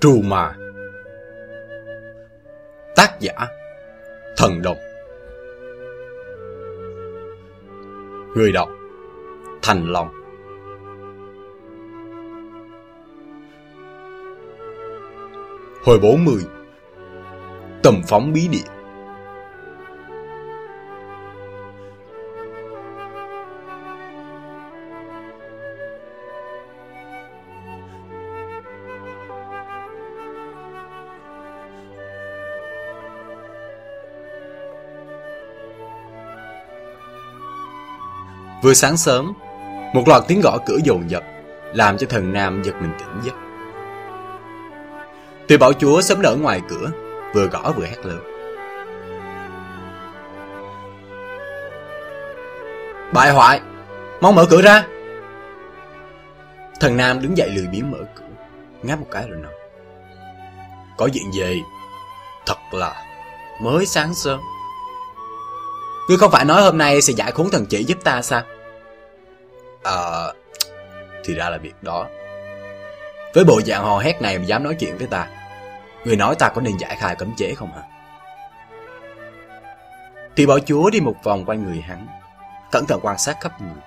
Trù mà Tác giả, Thần Đồng. Người đọc, Thành Long. Hồi 40 Tầm phóng bí địa. Vừa sáng sớm, một loạt tiếng gõ cửa dồn dập, làm cho thần nam giật mình tỉnh giấc. Tiểu bảo chúa sớm nở ngoài cửa, vừa gõ vừa hét lớn. Bại hoại, mau mở cửa ra. Thần nam đứng dậy lười biếng mở cửa, ngáp một cái rồi nói. Có chuyện gì? Thật là mới sáng sớm. Ngươi không phải nói hôm nay sẽ giải khốn thần chỉ giúp ta sao? Ờ... thì ra là việc đó. Với bộ dạng hò hét này mà dám nói chuyện với ta. Người nói ta có nên giải khai cấm chế không hả? Thì bảo chúa đi một vòng quanh người hắn, cẩn thận quan sát khắp người.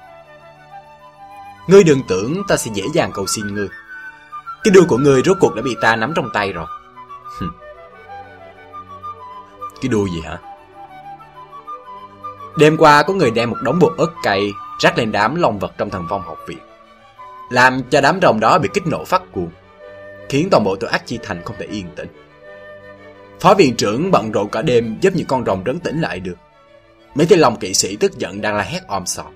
Ngươi đừng tưởng ta sẽ dễ dàng cầu xin ngươi. Cái đuôi của ngươi rốt cuộc đã bị ta nắm trong tay rồi. cái đuôi gì hả? Đêm qua có người đem một đống bột ớt cay rắc lên đám long vật trong thần phong học viện. Làm cho đám rồng đó bị kích nổ phát cuồng, khiến toàn bộ tội ác chi thành không thể yên tĩnh. Phó viện trưởng bận rộn cả đêm giúp những con rồng trấn tĩnh lại được. Mấy tên lòng kỵ sĩ tức giận đang la hét om sòm.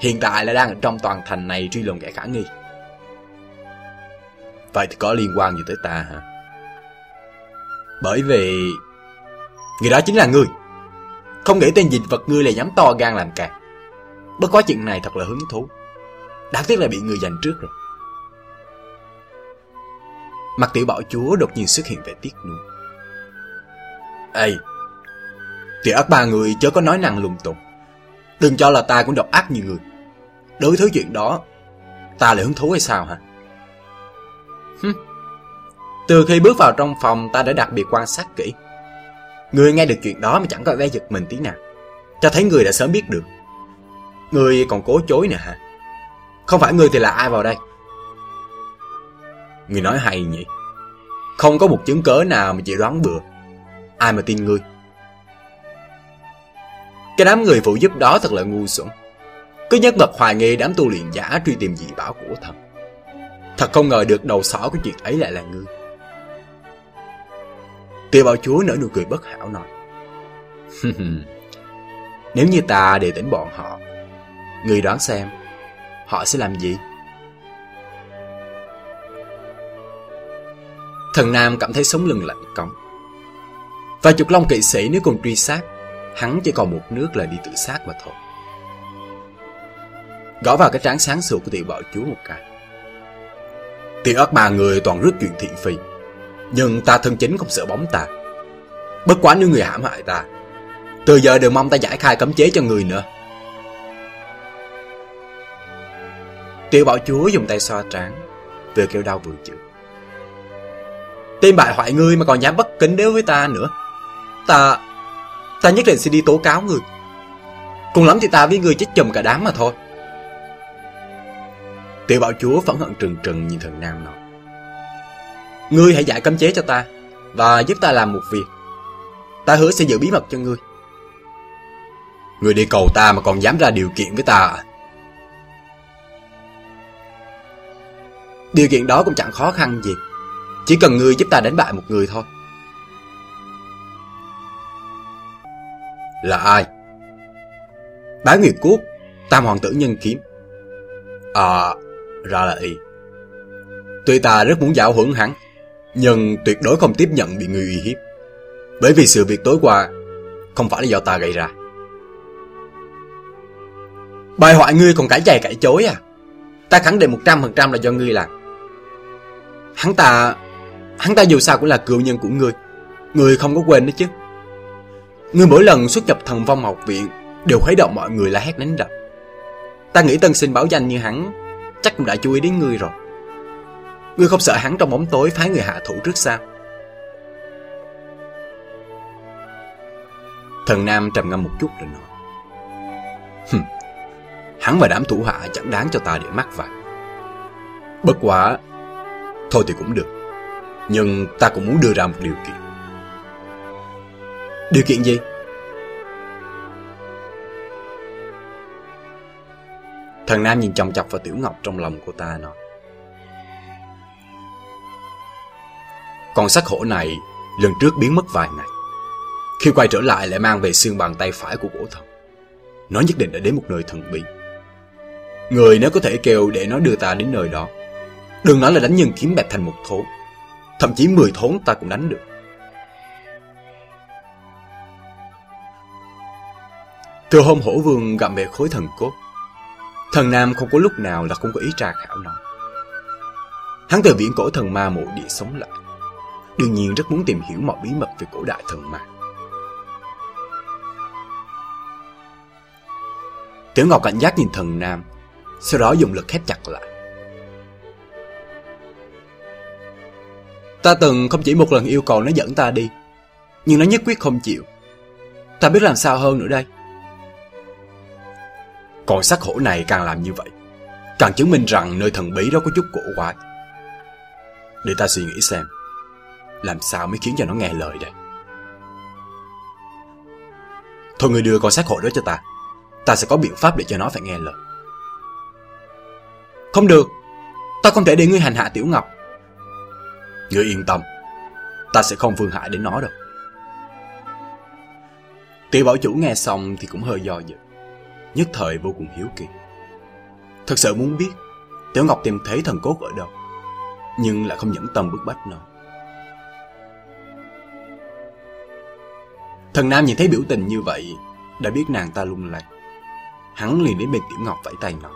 Hiện tại là đang ở trong toàn thành này truy lùng kẻ khả nghi. Vậy thì có liên quan gì tới ta hả? Bởi vì... Người đó chính là ngươi. Không nghĩ tên dịch vật ngươi là dám to gan làm càng. Bất quá chuyện này thật là hứng thú. Đáng tiếc là bị người giành trước rồi. Mặt tiểu bảo chúa đột nhiên xuất hiện vẻ tiếc nuối. Ê! Tiểu ác ba người chớ có nói năng lung tung. Đừng cho là ta cũng độc ác như người. Đối với thứ chuyện đó, ta lại hứng thú hay sao hả? Hừm. Từ khi bước vào trong phòng ta đã đặc biệt quan sát kỹ. Người nghe được chuyện đó mà chẳng có vẻ giật mình tí nào. Cho thấy người đã sớm biết được. Người còn cố chối nè hả? Không phải người thì là ai vào đây? Người nói hay nhỉ? Không có một chứng cớ nào mà chỉ đoán bừa. Ai mà tin ngươi? Cái đám người phụ giúp đó thật là ngu xuẩn. Cứ nhất mật hoài nghi đám tu luyện giả truy tìm dị bảo của thần. Thật không ngờ được đầu sỏ của chuyện ấy lại là ngươi. Tiêu bảo chúa nở nụ cười bất hảo nói. Nếu như ta để tỉnh bọn họ, người đoán xem, họ sẽ làm gì? Thần Nam cảm thấy sống lưng lạnh cống. Và chục long kỵ sĩ nếu còn truy sát, hắn chỉ còn một nước là đi tự sát mà thôi. Gõ vào cái trán sáng sủa của tiểu bảo chúa một cái. Tiểu ác ba người toàn rước chuyện thị phi, nhưng ta thân chính không sợ bóng ta. Bất quá nếu người hãm hại ta, từ giờ đừng mong ta giải khai cấm chế cho người nữa. Tiểu bảo chúa dùng tay xoa trán, vừa kêu đau vừa chịu. Tên bại hoại ngươi mà còn dám bất kính đối với ta nữa. Ta... ta nhất định sẽ đi tố cáo ngươi. Cùng lắm thì ta với ngươi chết chùm cả đám mà thôi. Tiểu bảo chúa phẫn hận trừng trừng nhìn thần nam nói. Ngươi hãy giải cấm chế cho ta, và giúp ta làm một việc. Ta hứa sẽ giữ bí mật cho ngươi. Ngươi đi cầu ta mà còn dám ra điều kiện với ta à? Điều kiện đó cũng chẳng khó khăn gì. Chỉ cần ngươi giúp ta đánh bại một người thôi. Là ai? Bá Nguyệt Quốc, Tam Hoàng tử Nhân Kiếm. À, ra là y. Tuy ta rất muốn giáo huấn hắn, nhưng tuyệt đối không tiếp nhận bị người uy hiếp. Bởi vì sự việc tối qua không phải là do ta gây ra. Bài hoại ngươi còn cãi chày cãi chối à? Ta khẳng định 100% là do ngươi làm. Hắn ta... Hắn ta dù sao cũng là cựu nhân của ngươi. Ngươi không có quên đó chứ. Ngươi mỗi lần xuất nhập thần vong học viện đều khuấy động mọi người la hét đánh đập. Ta nghĩ tân sinh báo danh như hắn chắc cũng đã chú ý đến ngươi rồi. Ngươi không sợ hắn trong bóng tối phái người hạ thủ trước sao? Thần Nam trầm ngâm một chút rồi nói. Hừm, hắn và đám thủ hạ chẳng đáng cho ta để mắc vào. Bất quả, thôi thì cũng được. Nhưng ta cũng muốn đưa ra một điều kiện. Điều kiện gì? Thần Nam nhìn chòng chọc vào Tiểu Ngọc trong lòng cô ta nói. Con sắc hổ này lần trước biến mất vài ngày. Khi quay trở lại lại mang về xương bàn tay phải của cổ thần. Nó nhất định đã đến một nơi thần bí. Người nếu có thể kêu để nó đưa ta đến nơi đó. Đừng nói là đánh nhân kiếm bẹp thành một thốn. Thậm chí mười thốn ta cũng đánh được. Từ hôm hổ vương gặm về khối thần cốt, thần nam không có lúc nào là không có ý tra khảo nó. Hắn từ viễn cổ thần ma mộ địa sống lại. Đương nhiên rất muốn tìm hiểu mọi bí mật về cổ đại thần ma. Tiểu Ngọc cảnh giác nhìn thần nam, sau đó dùng lực khép chặt lại. Ta từng không chỉ một lần yêu cầu nó dẫn ta đi, nhưng nó nhất quyết không chịu. Ta biết làm sao hơn nữa đây. Còn sắc hổ này càng làm như vậy, càng chứng minh rằng nơi thần bí đó có chút cổ quái. Để ta suy nghĩ xem, làm sao mới khiến cho nó nghe lời đây. Thôi người đưa con xác hổ đó cho ta, ta sẽ có biện pháp để cho nó phải nghe lời. Không được, ta không thể để ngươi hành hạ Tiểu Ngọc. Ngươi yên tâm, ta sẽ không phương hại đến nó đâu. Tiểu bảo chủ nghe xong thì cũng hơi do dự nhất thời vô cùng hiếu kỳ. Thật sự muốn biết Tiểu Ngọc tìm thấy thần cốt ở đâu, nhưng lại không nhẫn tâm bức bách nó. Thần Nam nhìn thấy biểu tình như vậy, đã biết nàng ta lung lay. Hắn liền đến bên Tiểu Ngọc vẫy tay nói.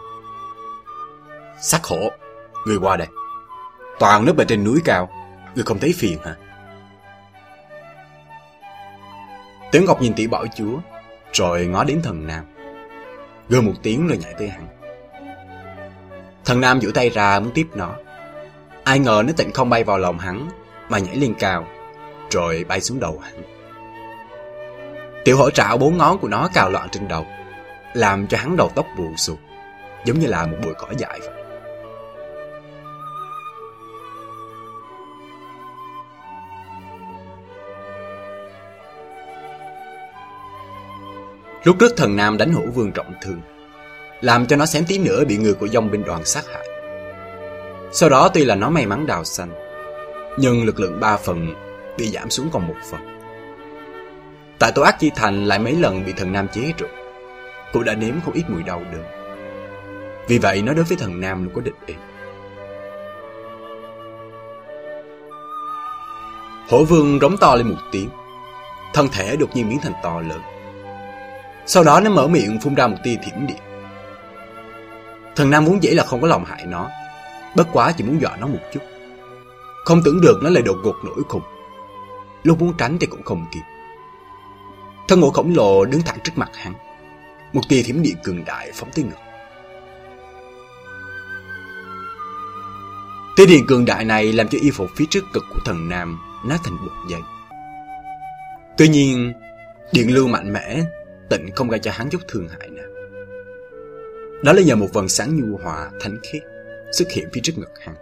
Sắc hổ, người qua đây. Toàn nước ở trên núi cao, người không thấy phiền hả? Tiểu Ngọc nhìn tỷ bảo chúa, rồi ngó đến thần Nam gơ một tiếng rồi nhảy tới hắn. Thần Nam duỗi tay ra muốn tiếp nó. Ai ngờ nó tịnh không bay vào lòng hắn, mà nhảy lên cao, rồi bay xuống đầu hắn. Tiểu hổ trảo bốn ngón của nó cào loạn trên đầu, làm cho hắn đầu tóc buồn xù, giống như là một bụi cỏ dại vậy. Lúc trước thần Nam đánh hữu vương trọng thương, làm cho nó xém tí nữa bị người của dòng binh đoàn sát hại. Sau đó tuy là nó may mắn đào xanh, nhưng lực lượng ba phần bị giảm xuống còn một phần. Tại tổ ác chi thành lại mấy lần bị thần Nam chế trụ, cũng đã nếm không ít mùi đau đớn. Vì vậy nó đối với thần Nam luôn có địch ý. Hổ vương rống to lên một tiếng, thân thể đột nhiên biến thành to lớn. Sau đó nó mở miệng phun ra một tia thiểm điện. Thần Nam vốn dĩ là không có lòng hại nó, bất quá chỉ muốn dọa nó một chút. Không tưởng được nó lại đột ngột nổi khùng. Lúc muốn tránh thì cũng không kịp. Thân ngộ khổng lồ đứng thẳng trước mặt hắn. Một tia thiểm điện cường đại phóng tới ngực. Tia điện cường đại này làm cho y phục phía trước cực của thần Nam nát thành bột giấy. Tuy nhiên, điện lưu mạnh mẽ tịnh không gây cho hắn chút thương hại nào. Đó là nhờ một vần sáng nhu hòa, thánh khiết xuất hiện phía trước ngực hắn.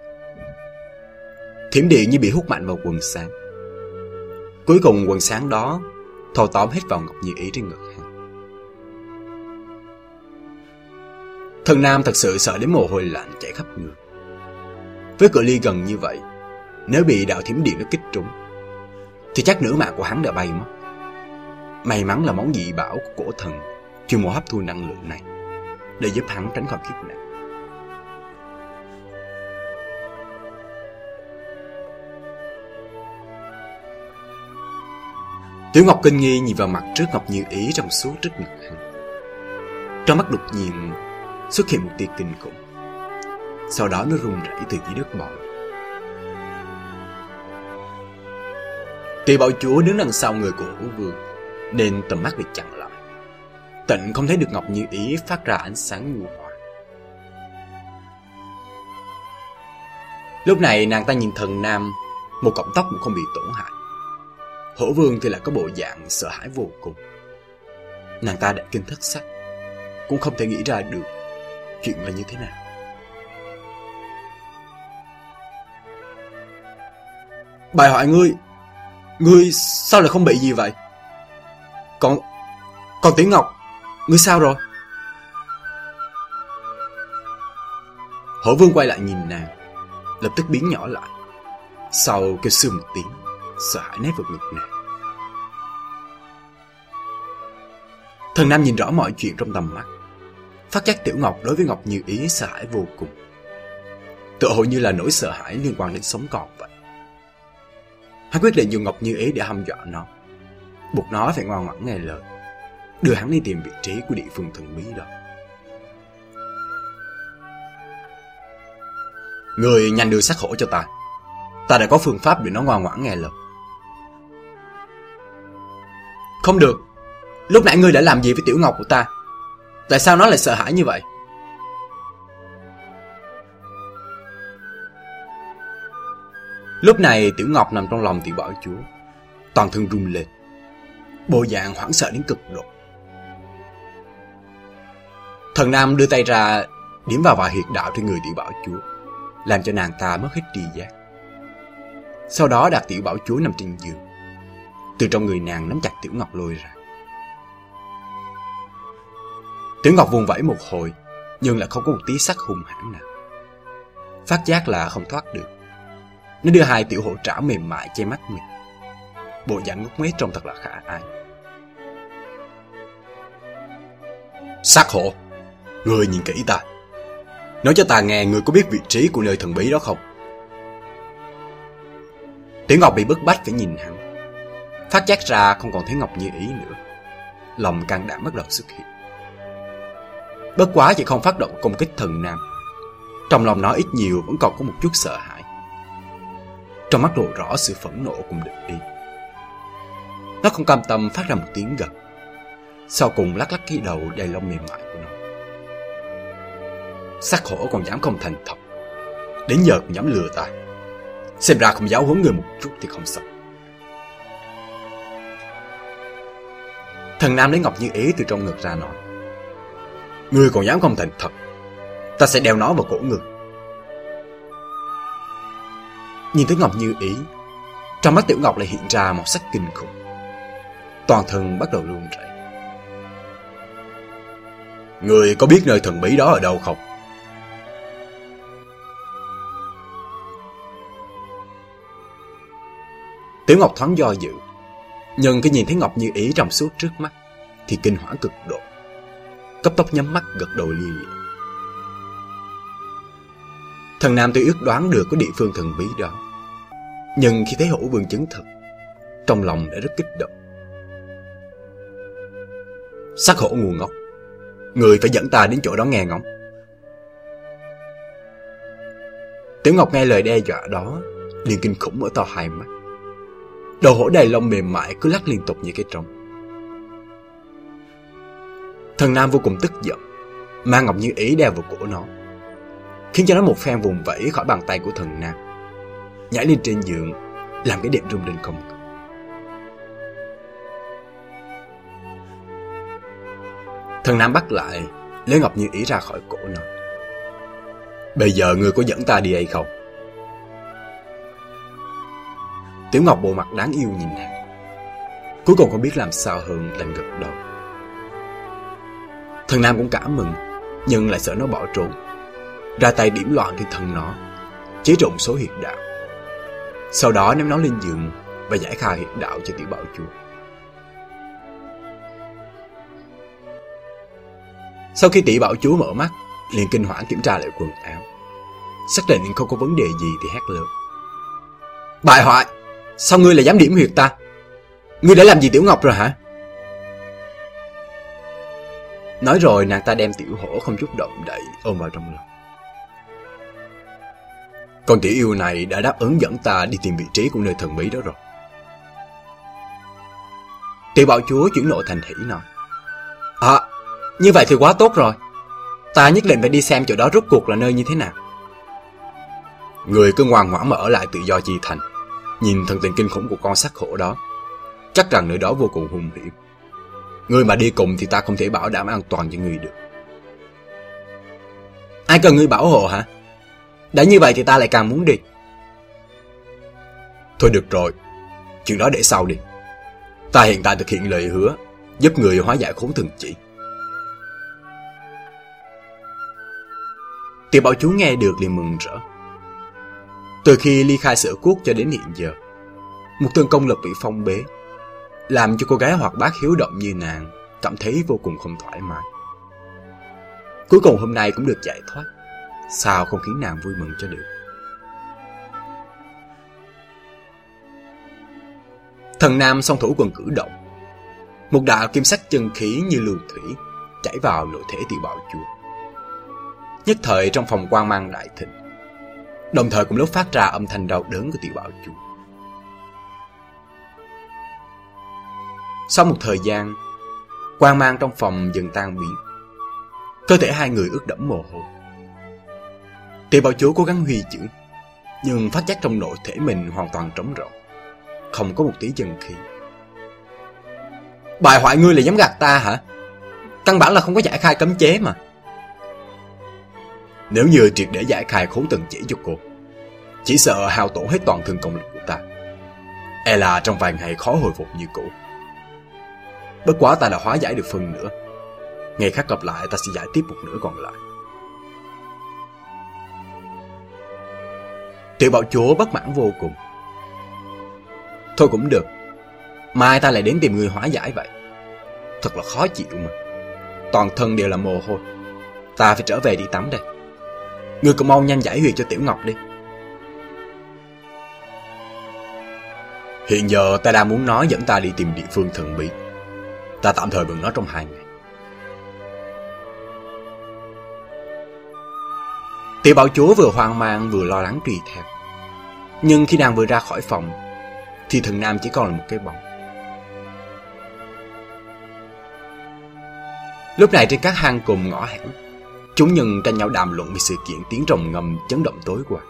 Thiểm điện như bị hút mạnh vào quần sáng. Cuối cùng quần sáng đó thò tóm hết vào ngọc như ý trên ngực hắn. Thần Nam thật sự sợ đến mồ hôi lạnh chảy khắp người. Với cự ly gần như vậy, nếu bị đạo thiểm điện nó kích trúng, thì chắc nửa mạng của hắn đã bay mất. May mắn là món dị bảo của cổ thần chuyên môn hấp thu năng lượng này, để giúp hắn tránh khỏi kiếp nạn. Tiểu Ngọc kinh nghi nhìn vào mặt trước Ngọc Như Ý trong suốt trước ngực hắn. Trong mắt đột nhiên xuất hiện một tia kinh khủng. Sau đó nó run rẩy từ dưới đất bò. Tỳ bảo chúa đứng đằng sau người của Hữu Vương nên tầm mắt bị chặn lại. Tịnh không thấy được Ngọc Như Ý phát ra ánh sáng nhu hòa. Lúc này nàng ta nhìn thần nam, một cọng tóc cũng không bị tổn hại. Hổ vương thì lại có bộ dạng sợ hãi vô cùng. Nàng ta đã kinh thất sắc, cũng không thể nghĩ ra được chuyện là như thế nào. Bài hỏi ngươi, ngươi sao lại không bị gì vậy? Còn, còn Tiểu Ngọc, ngươi sao rồi? Hổ vương quay lại nhìn nàng, lập tức biến nhỏ lại. Sau kêu sư một tiếng, sợ hãi nét vào ngực nàng. Thần Nam nhìn rõ mọi chuyện trong tầm mắt. Phát giác Tiểu Ngọc đối với Ngọc Như Ý sợ hãi vô cùng. Tự hồ như là nỗi sợ hãi liên quan đến sống còn vậy. Hắn quyết định dùng Ngọc Như Ý để hăm dọa nó. Buộc nó phải ngoan ngoãn nghe lời. Đưa hắn đi tìm vị trí của địa phương thần bí đó. Người nhanh đưa xác hổ cho ta. Ta đã có phương pháp để nó ngoan ngoãn nghe lời. Không được. Lúc nãy ngươi đã làm gì với Tiểu Ngọc của ta? Tại sao nó lại sợ hãi như vậy? Lúc này Tiểu Ngọc nằm trong lòng Tiểu Bảo Chúa. Toàn thân run lên. Bộ dạng hoảng sợ đến cực độ. Thần Nam đưa tay ra điểm vào vài huyệt đạo trên người Tiểu Bảo Chúa, làm cho nàng ta mất hết tri giác. Sau đó đặt Tiểu Bảo Chúa nằm trên giường. Từ trong người nàng nắm chặt Tiểu Ngọc lôi ra. Tiểu Ngọc vùng vẫy một hồi, nhưng lại không có một tí sắc hung hãn nào. Phát giác là không thoát được. Nó đưa hai tiểu hộ trảo mềm mại che mắt mình. Bộ dạng ngốc nghếch trông thật là khả ai. Sát hộ, người nhìn kỹ ta. Nói cho ta nghe người có biết vị trí của nơi thần bí đó không? Tiểu Ngọc bị bức bách phải nhìn hắn. Phát giác ra không còn thấy Ngọc như ý nữa. Lòng can đảm bắt đầu xuất hiện. Bất quá chỉ không phát động công kích thần nam. Trong lòng nó ít nhiều vẫn còn có một chút sợ hãi. Trong mắt lộ rõ sự phẫn nộ cùng định ý. Nó không cam tâm phát ra một tiếng gật. Sau cùng lắc lắc cái đầu đầy lông mềm mại của nó. Sắc hổ còn dám không thành thật. Đến giờ cũng dám lừa ta. Xem ra không giáo huấn người một chút thì không sợ. Thần Nam lấy Ngọc Như Ý từ trong ngực ra nói. Ngươi còn dám không thành thật. Ta sẽ đeo nó vào cổ ngươi. Nhìn thấy Ngọc Như Ý, trong mắt Tiểu Ngọc lại hiện ra một sắc kinh khủng. Toàn thân bắt đầu run rẩy. Người có biết nơi thần bí đó ở đâu không? Tiểu Ngọc thoáng do dự, nhưng khi nhìn thấy Ngọc Như Ý trong suốt trước mắt, thì kinh hoảng cực độ. Cấp tốc nhắm mắt gật đầu lia lịa. Thần Nam tuy ước đoán được có địa phương thần bí đó, nhưng khi thấy hữu vương chứng thực, trong lòng đã rất kích động. Sắc hổ ngu ngốc, người phải dẫn ta đến chỗ đó nghe ngóng. Tiểu Ngọc nghe lời đe dọa đó, liền kinh khủng mở to hai mắt. Đầu hổ đầy lông mềm mại cứ lắc liên tục như cái trống. Thần Nam vô cùng tức giận, mang Ngọc Như Ý đeo vào cổ nó, khiến cho nó một phen vùng vẫy khỏi bàn tay của thần Nam, nhảy lên trên giường, làm cái đệm rung lên không Thần Nam bắt lại, lấy Ngọc Như Ý ra khỏi cổ nó. Bây giờ ngươi có dẫn ta đi hay không? Tiểu Ngọc bộ mặt đáng yêu nhìn nàng. Cuối cùng không biết làm sao hơn lần gật đầu. Thần Nam cũng cảm mừng, nhưng lại sợ nó bỏ trốn. Ra tay điểm loạn thì thần nó, chế trộn số huyệt đạo. Sau đó ném nó lên giường và giải khai huyệt đạo cho tiểu bảo chúa. Sau khi tỷ bảo chúa mở mắt, liền kinh hoảng kiểm tra lại quần áo. Xác định không có vấn đề gì thì hét lớn. Bại hoại! Sao ngươi lại dám điểm huyệt ta? Ngươi đã làm gì Tiểu Ngọc rồi hả? Nói rồi nàng ta đem tiểu hổ không chút động đậy ôm vào trong lòng. Con tiểu yêu này đã đáp ứng dẫn ta đi tìm vị trí của nơi thần bí đó rồi. Tiểu bảo chúa chuyển nộ thành hỷ nói. Như vậy thì quá tốt rồi. Ta nhất định phải đi xem chỗ đó rốt cuộc là nơi như thế nào. Người cứ ngoan ngoãn mà ở lại tự do chi thành. Nhìn thần tình kinh khủng của con sắc hổ đó. Chắc rằng nơi đó vô cùng hung hiểm. Người mà đi cùng thì ta không thể bảo đảm an toàn cho người được. Ai cần người bảo hộ hả? Đã như vậy thì ta lại càng muốn đi. Thôi được rồi, chuyện đó để sau đi. Ta hiện tại thực hiện lời hứa, giúp người hóa giải khốn thường chỉ. Tiểu bảo chú nghe được liền mừng rỡ. Từ khi ly khai sở quốc cho đến hiện giờ, một tương công lực bị phong bế, làm cho cô gái hoạt bát hiếu động như nàng cảm thấy vô cùng không thoải mái. Cuối cùng hôm nay cũng được giải thoát, sao không khiến nàng vui mừng cho được. Thần nam song thủ quần cử động, một đạo kim sắc chân khí như luồng thủy chảy vào nội thể tiểu bảo chúa. Nhất thời trong phòng quan mang đại thịnh, đồng thời cũng lúc phát ra âm thanh đau đớn của tiểu bảo chủ Sau một thời gian, quang mang trong phòng dần tan biến. Cơ thể hai người ướt đẫm mồ hôi. Tiểu bảo chúa cố gắng huy chữ, nhưng phát giác trong nội thể mình hoàn toàn trống rỗng, không có một tí chân khí. Bài hoại ngươi là dám gạt ta hả? Căn bản là không có giải khai cấm chế mà. Nếu như triệt để giải khai khốn tầng chỉ cho cô, chỉ sợ hao tổn hết toàn thân công lực của ta. E là trong vài ngày khó hồi phục như cũ. Bất quá ta đã hóa giải được phần nữa. Ngày khác gặp lại ta sẽ giải tiếp một nửa còn lại. Tiểu bảo chúa bất mãn vô cùng. Thôi cũng được. Mai ta lại đến tìm người hóa giải vậy. Thật là khó chịu mà. Toàn thân đều là mồ hôi. Ta phải trở về đi tắm đây. Ngươi cũng mau nhanh giải huyệt cho Tiểu Ngọc đi. Hiện giờ ta đang muốn nói dẫn ta đi tìm địa phương thần bí. Ta tạm thời bừng nó trong hai ngày. Tiểu bảo chúa vừa hoang mang vừa lo lắng trì theo. Nhưng khi nàng vừa ra khỏi phòng, thì thần nam chỉ còn là một cái bóng. Lúc này trên các hang cùng ngõ hẻm, chúng nhân tranh nhau đàm luận về sự kiện tiếng rồng ngầm chấn động tối qua.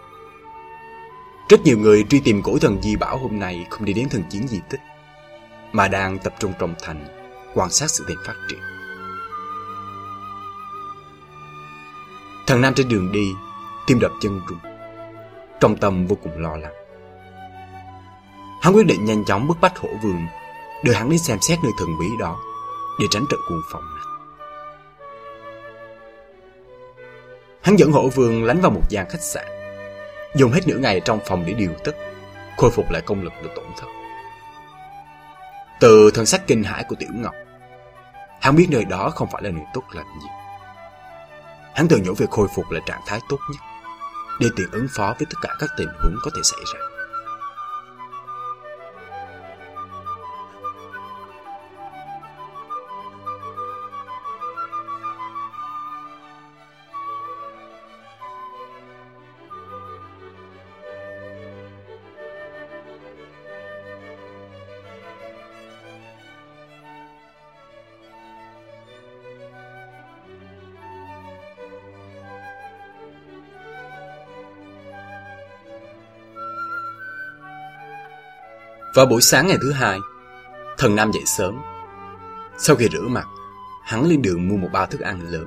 Rất nhiều người truy tìm cổ thần Di Bảo hôm nay không đi đến thần chiến di tích, mà đang tập trung trong thành, quan sát sự tình phát triển. Thần Nam trên đường đi, tim đập chân rung, trong tâm vô cùng lo lắng. Hắn quyết định nhanh chóng bức bách hổ vườn, đưa hắn đến xem xét nơi thần bí đó, để tránh trận cuồng phong Hắn dẫn hổ vương lánh vào một gian khách sạn, dùng hết nửa ngày trong phòng để điều tức, khôi phục lại công lực được tổn thất. Từ thân sắc kinh hãi của Tiểu Ngọc, hắn biết nơi đó không phải là nơi tốt lành gì. Hắn tự nhủ việc khôi phục lại trạng thái tốt nhất, để tiện ứng phó với tất cả các tình huống có thể xảy ra. Vào buổi sáng ngày thứ hai, thần Nam dậy sớm. Sau khi rửa mặt, hắn lên đường mua một bao thức ăn lớn.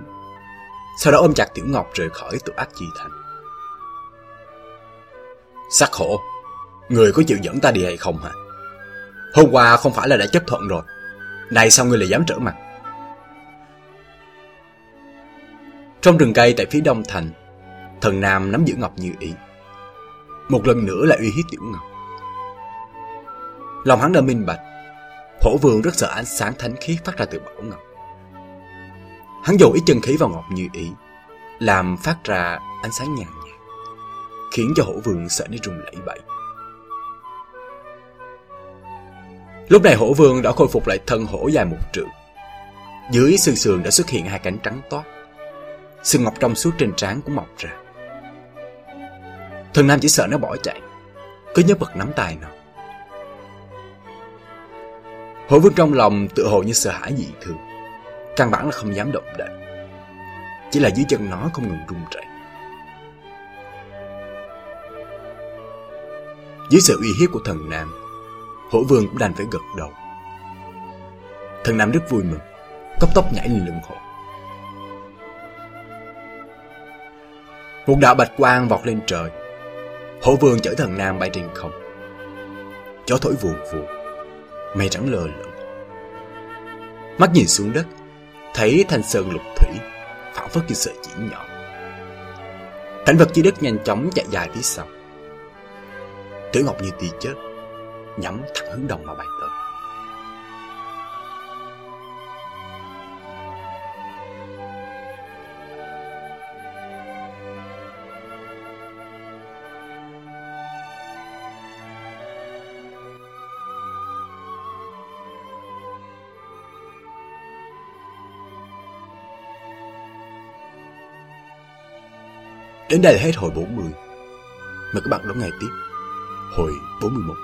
Sau đó ôm chặt Tiểu Ngọc rời khỏi tụ ác chi thành. Sắc khổ, người có chịu dẫn ta đi hay không hả? Hôm qua không phải là đã chấp thuận rồi. Nay sao ngươi lại dám trở mặt? Trong rừng cây tại phía đông thành, thần Nam nắm giữ Ngọc như ý. Một lần nữa lại uy hiếp Tiểu Ngọc. Lòng hắn đã minh bạch. Hổ vương rất sợ ánh sáng thánh khiết phát ra từ bảo ngọc. Hắn dồn ít chân khí vào ngọc như ý, làm phát ra ánh sáng nhàn nhạt, khiến cho hổ vương sợ đến rung lẩy bẩy. Lúc này hổ vương đã khôi phục lại thân hổ dài một trượng. Dưới xương sườn đã xuất hiện hai cánh trắng toát. Sừng ngọc trong suốt trên trán cũng mọc ra. Thần nam chỉ sợ nó bỏ chạy, cứ nhớ bật nắm tay nó. Hổ vương trong lòng tự hồ như sợ hãi dị thường Căn bản là không dám động đậy Chỉ là dưới chân nó không ngừng rung rẩy Dưới sự uy hiếp của thần Nam, hổ vương cũng đành phải gật đầu. Thần Nam rất vui mừng, cấp tốc nhảy lên lưng hổ. Một đạo bạch quang vọt lên trời. Hổ vương chở thần Nam bay trên không. Gió thổi vù vù, mày trắng lờ lẫn Mắt nhìn xuống đất, thấy thanh sơn lục thủy, phản phất như sợi chỉ nhỏ. Cảnh vật dưới đất nhanh chóng chạy dài phía sau. Tử Ngọc như tia chết, nhắm thẳng hướng đồng mà bay tới. Đến đây là hết hồi 40. Mời các bạn đón ngày tiếp hồi 41.